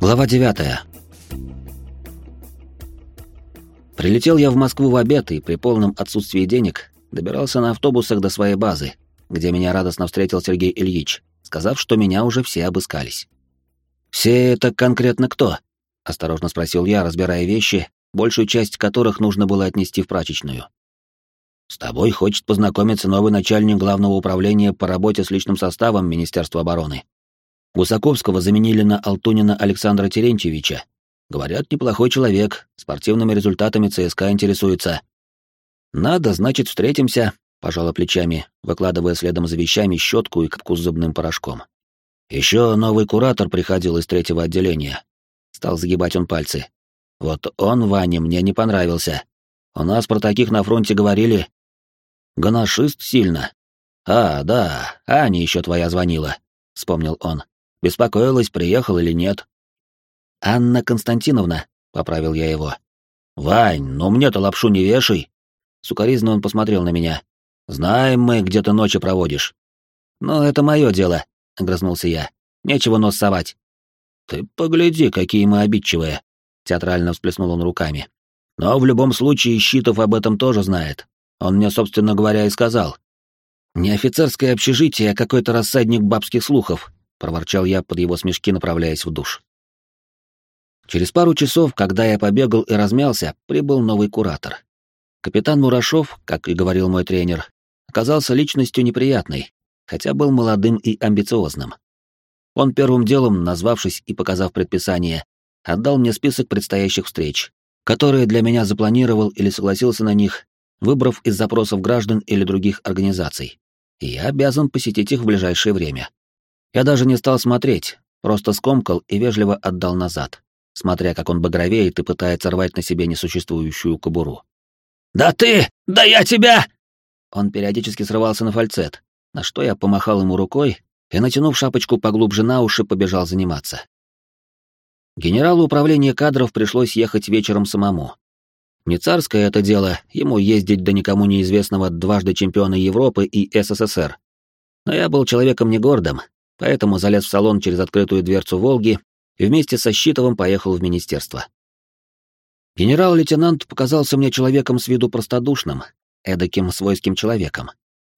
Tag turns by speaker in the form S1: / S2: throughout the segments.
S1: Глава 9. Прилетел я в Москву в обед и при полном отсутствии денег добирался на автобусах до своей базы, где меня радостно встретил Сергей Ильич, сказав, что меня уже все обыскались. «Все это конкретно кто?» — осторожно спросил я, разбирая вещи, большую часть которых нужно было отнести в прачечную. «С тобой хочет познакомиться новый начальник главного управления по работе с личным составом Министерства обороны. Гусаковского заменили на Алтунина Александра Терентьевича. Говорят, неплохой человек, спортивными результатами ЦСКА интересуется. Надо, значит, встретимся, пожала плечами, выкладывая следом за вещами щетку и капку с зубным порошком. Еще новый куратор приходил из третьего отделения. Стал загибать он пальцы. Вот он, Ваня, мне не понравился. У нас про таких на фронте говорили. Гоношист сильно. А, да, Аня еще твоя звонила, вспомнил он. Беспокоилась, приехал или нет. «Анна Константиновна», — поправил я его. «Вань, ну мне-то лапшу не вешай!» Сукаризно он посмотрел на меня. «Знаем мы, где ты ночи проводишь». «Но это мое дело», — огрызнулся я. «Нечего нос совать». «Ты погляди, какие мы обидчивые», — театрально всплеснул он руками. «Но в любом случае Щитов об этом тоже знает. Он мне, собственно говоря, и сказал. Не офицерское общежитие, а какой-то рассадник бабских слухов, — проворчал я под его смешки, направляясь в душ. Через пару часов, когда я побегал и размялся, прибыл новый куратор. Капитан Мурашов, как и говорил мой тренер, оказался личностью неприятной, хотя был молодым и амбициозным. Он первым делом, назвавшись и показав предписание, отдал мне список предстоящих встреч, которые для меня запланировал или согласился на них, выбрав из запросов граждан или других организаций. И я обязан посетить их в ближайшее время. Я даже не стал смотреть, просто скомкал и вежливо отдал назад, смотря как он багровеет и пытается рвать на себе несуществующую кобуру. «Да ты! Да я тебя!» Он периодически срывался на фальцет, на что я помахал ему рукой и, натянув шапочку поглубже на уши, побежал заниматься. Генералу управления кадров пришлось ехать вечером самому. Не царское это дело, ему ездить до никому неизвестного дважды чемпиона Европы и СССР. Но я был человеком не гордым, поэтому залез в салон через открытую дверцу «Волги» и вместе со Щитовым поехал в министерство. Генерал-лейтенант показался мне человеком с виду простодушным, эдаким свойским человеком.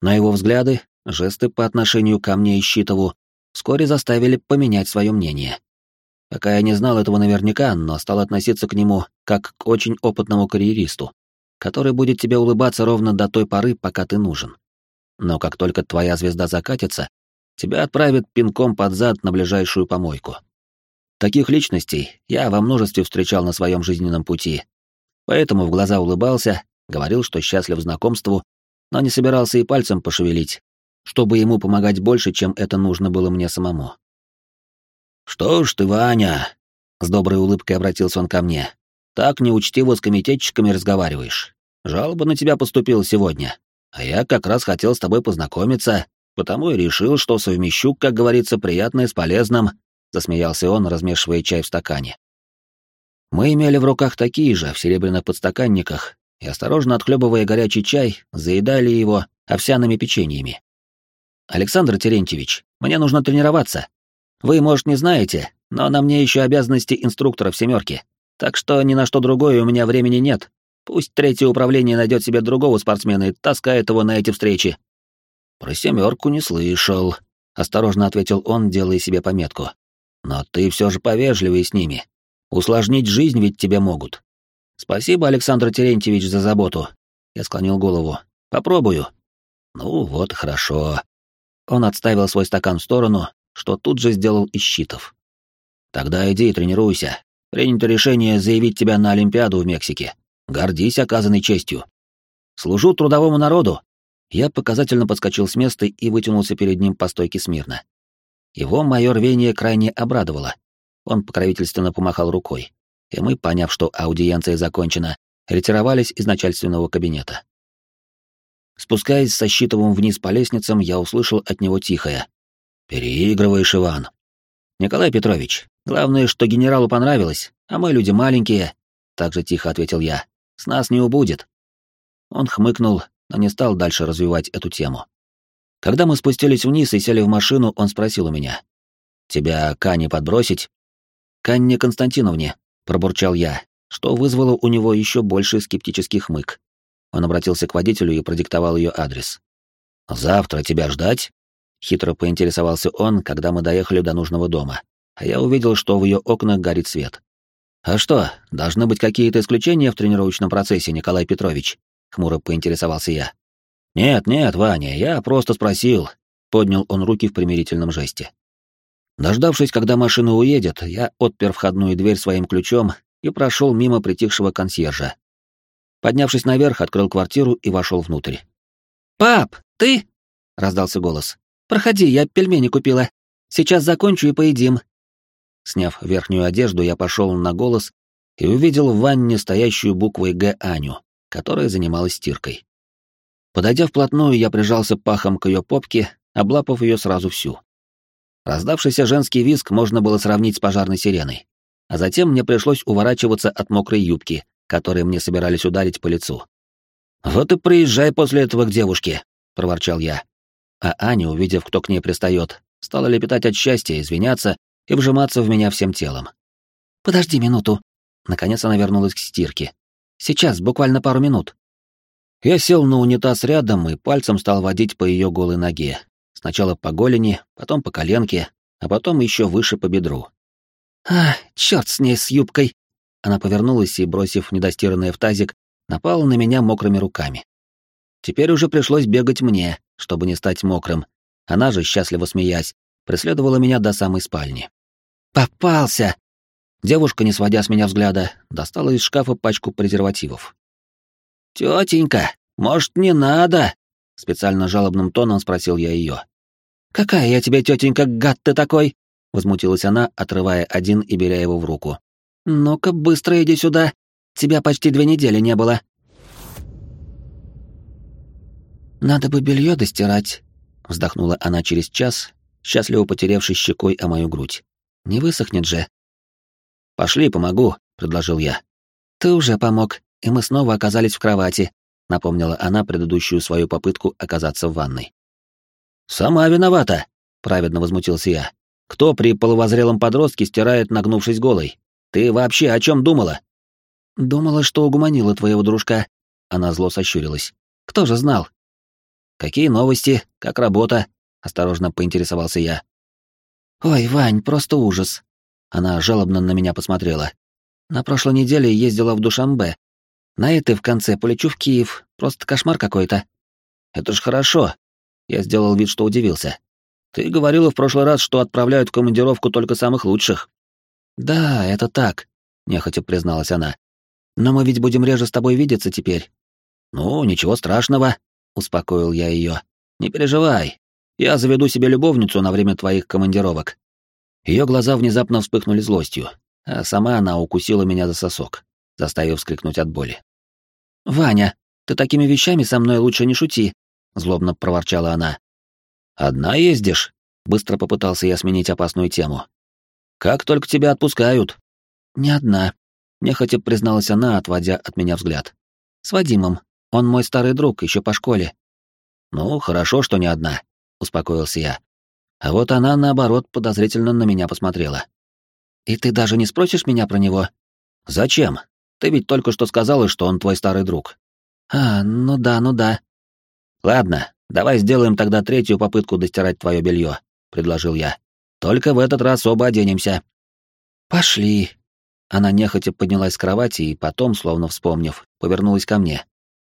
S1: Но его взгляды, жесты по отношению ко мне и Щитову вскоре заставили поменять свое мнение. Пока я не знал этого наверняка, но стал относиться к нему как к очень опытному карьеристу, который будет тебе улыбаться ровно до той поры, пока ты нужен. Но как только твоя звезда закатится, тебя отправят пинком под зад на ближайшую помойку. Таких личностей я во множестве встречал на своем жизненном пути, поэтому в глаза улыбался, говорил, что счастлив знакомству, но не собирался и пальцем пошевелить, чтобы ему помогать больше, чем это нужно было мне самому. «Что ж ты, Ваня?» — с доброй улыбкой обратился он ко мне. «Так неучтиво с комитетчиками разговариваешь. Жалоба на тебя поступила сегодня, а я как раз хотел с тобой познакомиться, потому и решил, что совмещу, как говорится, приятное с полезным», — засмеялся он, размешивая чай в стакане. Мы имели в руках такие же, в серебряных подстаканниках, и, осторожно отхлебывая горячий чай, заедали его овсяными печеньями. «Александр Терентьевич, мне нужно тренироваться. Вы, может, не знаете, но на мне еще обязанности инструктора в «семерке», так что ни на что другое у меня времени нет. Пусть третье управление найдет себе другого спортсмена и таскает его на эти встречи. «Про семерку не слышал», — осторожно ответил он, делая себе пометку. «Но ты все же повежливый с ними. Усложнить жизнь ведь тебе могут». «Спасибо, Александр Терентьевич, за заботу», — я склонил голову. «Попробую». «Ну вот, хорошо». Он отставил свой стакан в сторону, что тут же сделал из щитов. «Тогда иди и тренируйся. Принято решение заявить тебя на Олимпиаду в Мексике. Гордись оказанной честью. Служу трудовому народу, я показательно подскочил с места и вытянулся перед ним по стойке смирно. Его мое рвение крайне обрадовало. Он покровительственно помахал рукой, и мы, поняв, что аудиенция закончена, ретировались из начальственного кабинета. Спускаясь со щитовым вниз по лестницам, я услышал от него тихое. «Переигрываешь, Иван». «Николай Петрович, главное, что генералу понравилось, а мы люди маленькие», — так же тихо ответил я. «С нас не убудет». Он хмыкнул, но не стал дальше развивать эту тему. Когда мы спустились вниз и сели в машину, он спросил у меня. «Тебя к Ане подбросить?» к Анне Константиновне», — пробурчал я, что вызвало у него еще больше скептический хмык. Он обратился к водителю и продиктовал ее адрес. «Завтра тебя ждать?» — хитро поинтересовался он, когда мы доехали до нужного дома, а я увидел, что в ее окнах горит свет. «А что, должны быть какие-то исключения в тренировочном процессе, Николай Петрович?» — хмуро поинтересовался я. «Нет, нет, Ваня, я просто спросил», — поднял он руки в примирительном жесте. Дождавшись, когда машина уедет, я отпер входную дверь своим ключом и прошел мимо притихшего консьержа. Поднявшись наверх, открыл квартиру и вошел внутрь.
S2: «Пап, ты?» — раздался голос. «Проходи, я пельмени купила. Сейчас закончу и поедим».
S1: Сняв верхнюю одежду, я пошел на голос и увидел в ванне стоящую буквой «Г» Аню, которая занималась стиркой. Подойдя вплотную, я прижался пахом к ее попке, облапав ее сразу всю. Раздавшийся женский визг можно было сравнить с пожарной сиреной. А затем мне пришлось уворачиваться от мокрой юбки, которые мне собирались ударить по лицу. «Вот и приезжай после этого к девушке», — проворчал я. А Аня, увидев, кто к ней пристает, стала лепетать от счастья, извиняться и вжиматься в меня всем телом.
S2: «Подожди минуту». Наконец она вернулась к стирке. «Сейчас, буквально пару минут».
S1: Я сел на унитаз рядом и пальцем стал водить по ее голой ноге. Сначала по голени, потом по коленке, а потом еще выше по бедру.
S2: «А, черт с ней, с юбкой!»
S1: Она повернулась и, бросив недостиранное в тазик, напала на меня мокрыми руками. Теперь уже пришлось бегать мне, чтобы не стать мокрым. Она же, счастливо смеясь, преследовала меня до самой спальни.
S2: «Попался!»
S1: Девушка, не сводя с меня взгляда, достала из шкафа пачку презервативов.
S2: «Тетенька, может, не надо?»
S1: — специально жалобным тоном спросил я ее.
S2: «Какая я тебе тетенька, гад ты такой!» — возмутилась она, отрывая один и беря его в руку. «Ну-ка, быстро иди сюда. Тебя почти две недели не было». «Надо бы белье достирать», — вздохнула она через час, счастливо потеревшись щекой о мою грудь. «Не высохнет же».
S1: «Пошли, помогу», — предложил я.
S2: «Ты уже помог, и мы снова оказались в кровати», — напомнила она предыдущую свою попытку оказаться в ванной.
S1: «Сама виновата», — праведно возмутился я. «Кто при полувозрелом подростке стирает, нагнувшись голой? Ты вообще о чем думала?»
S2: «Думала, что угуманила твоего дружка». Она зло сощурилась. «Кто же знал?»
S1: «Какие новости? Как работа?» — осторожно поинтересовался я.
S2: «Ой, Вань, просто ужас». Она жалобно на меня посмотрела. «На прошлой неделе ездила в Душанбе. На этой в конце полечу в Киев. Просто кошмар какой-то».
S1: «Это ж хорошо». Я сделал вид, что удивился. «Ты говорила в прошлый раз, что отправляют в командировку только самых лучших».
S2: «Да, это так», — нехотя призналась она. «Но мы ведь будем реже с тобой видеться теперь».
S1: «Ну, ничего страшного», — успокоил я ее. «Не переживай. Я заведу себе любовницу на время твоих командировок». Ее глаза внезапно вспыхнули злостью, а сама она укусила меня за сосок, заставив вскрикнуть от боли.
S2: «Ваня, ты такими вещами со мной лучше не шути», — злобно проворчала она.
S1: «Одна ездишь?» — быстро попытался я сменить опасную тему. Как только тебя отпускают.
S2: Не одна, нехотя призналась она, отводя от меня взгляд. С Вадимом. Он мой старый друг, еще по школе.
S1: Ну, хорошо, что не одна, успокоился я. А вот она, наоборот, подозрительно на меня посмотрела.
S2: И ты даже не спросишь меня про него?
S1: Зачем? Ты ведь только что сказала, что он твой старый друг.
S2: А, ну да, ну да.
S1: Ладно, давай сделаем тогда третью попытку достирать твое белье, предложил я. Только в этот раз оба оденемся.
S2: Пошли. Она нехотя поднялась с кровати и потом, словно вспомнив, повернулась ко мне.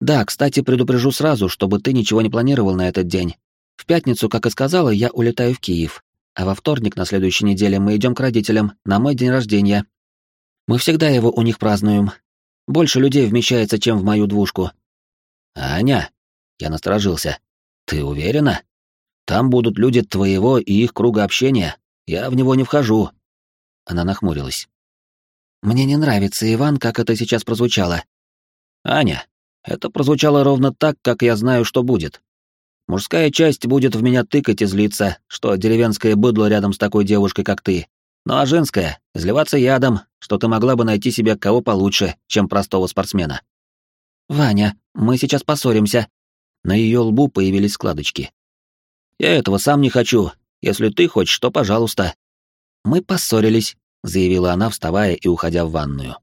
S2: Да, кстати, предупрежу сразу, чтобы ты ничего не планировал на этот день. В пятницу, как и сказала, я улетаю в Киев, а во вторник на следующей неделе мы идем к родителям на мой день рождения. Мы всегда его у них празднуем. Больше людей вмещается, чем в мою двушку.
S1: Аня, я насторожился. Ты уверена? Там будут люди твоего и их круга общения. Я в него не вхожу.
S2: Она нахмурилась. Мне не нравится, Иван, как это сейчас прозвучало.
S1: Аня, это прозвучало ровно так, как я знаю, что будет. Мужская часть будет в меня тыкать и злиться, что деревенское быдло рядом с такой девушкой, как ты. Ну а женская — изливаться ядом, что ты могла бы найти себе кого получше, чем простого спортсмена.
S2: «Ваня, мы сейчас поссоримся».
S1: На ее лбу появились складочки. Я этого сам не хочу. Если ты хочешь, то пожалуйста.
S2: Мы поссорились,
S1: заявила она, вставая и уходя в ванную.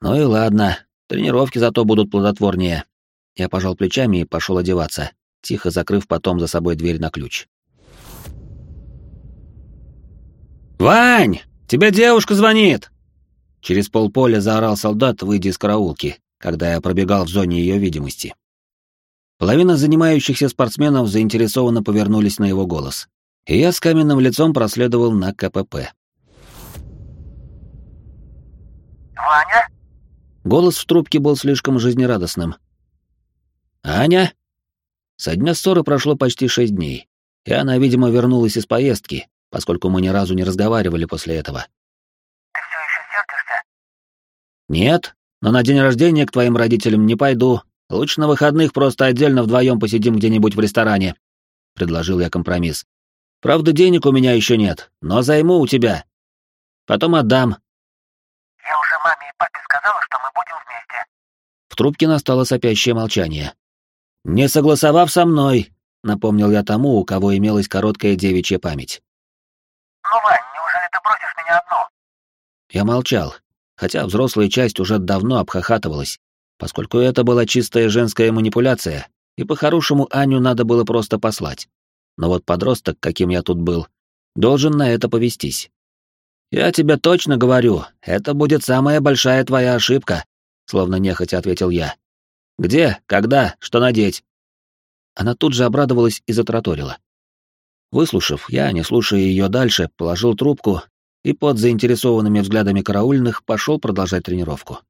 S1: Ну и ладно, тренировки зато будут плодотворнее. Я пожал плечами и пошел одеваться, тихо закрыв потом за собой дверь на ключ. «Вань, тебе девушка звонит!» Через полполя заорал солдат, выйдя из караулки, когда я пробегал в зоне ее видимости. Половина занимающихся спортсменов заинтересованно повернулись на его голос, и я с каменным лицом проследовал на КПП.
S3: «Ваня?»
S1: Голос в трубке был слишком жизнерадостным. «Аня?» Со дня ссоры прошло почти шесть дней, и она, видимо, вернулась из поездки, поскольку мы ни разу не разговаривали после этого.
S3: «Ты все еще сердишься?»
S1: «Нет, но на день рождения к твоим родителям не пойду. Лучше на выходных просто отдельно вдвоем посидим где-нибудь в ресторане», — предложил я компромисс. «Правда, денег у меня еще нет, но займу у тебя. Потом отдам».
S3: «Я уже маме и папе сказала, что мы будем вместе».
S1: В трубке настало сопящее молчание. «Не согласовав со мной», — напомнил я тому, у кого имелась короткая девичья память.
S3: «Ну, Вань, неужели ты бросишь меня одну?»
S1: Я молчал, хотя взрослая часть уже давно обхахатывалась, поскольку это была чистая женская манипуляция, и по-хорошему Аню надо было просто послать. Но вот подросток, каким я тут был, должен на это повестись. «Я тебе точно говорю, это будет самая большая твоя ошибка», словно нехотя ответил я. «Где? Когда? Что надеть?» Она тут же обрадовалась и затраторила. Выслушав, я, не слушая ее дальше, положил трубку и под заинтересованными взглядами караульных пошел продолжать тренировку.